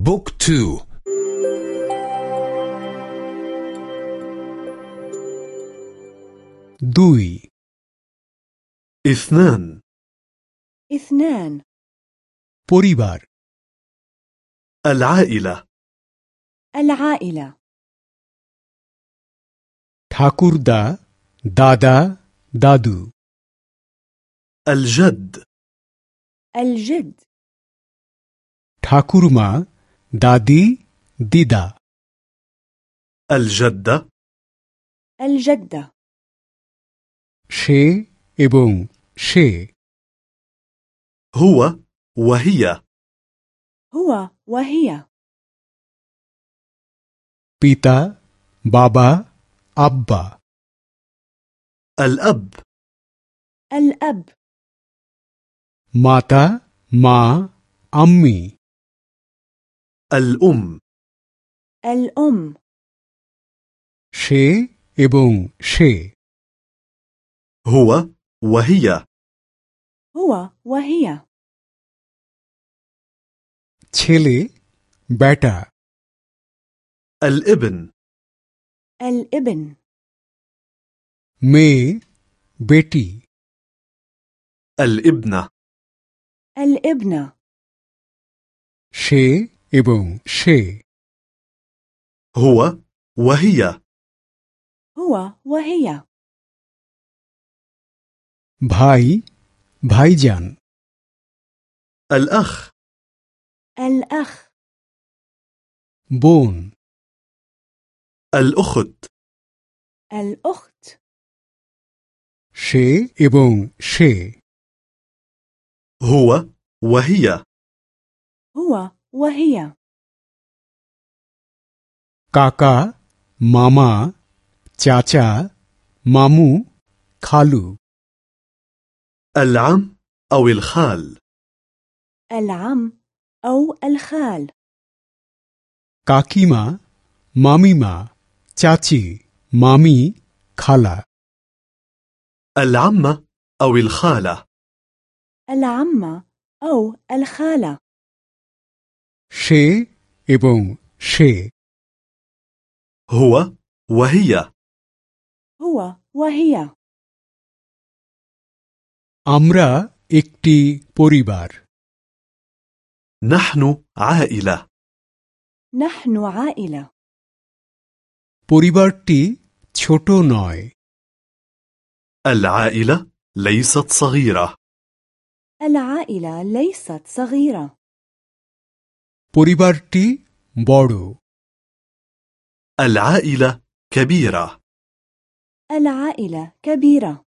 بوك تو دوي اثنان اثنان পরিবার العائلة العائلة ঠাকুরদা দাদা দাদু الجد الجد ঠাকুরমা دادي ديدا الجدة الجدة شي إبون شي هو وهي. هو وهي. بيتا بابا أبا۔ الأب. الأب. ماتا ما أمي الأم الأم সে এবং সে هو وهي هو وهي ছেলে বেটা الابن الابن মেয়ে বেটি الابنة الابنة সে এবং সে هو وهي هو وهي ভাই ভাইজান الأخ الأخ বোন الأخت الأخت সে এবং সে هو وهي هو وهي কাকা মামা চাচা মামু খালু العم أو الخال العم أو الخال কাকিমা মামিমা চাচি মামি খালা العمة أو الخالة العمة أو الخالة সে এবং সে هو وهي هو وهي আমরা একটি পরিবার نحن عائلة نحن عائلة পরিবারটি ছোট নয় العائلة ليست صغيرة العائلة ليست صغيرة পরিবারটি বড় العائلة كبيرة العائلة كبيرة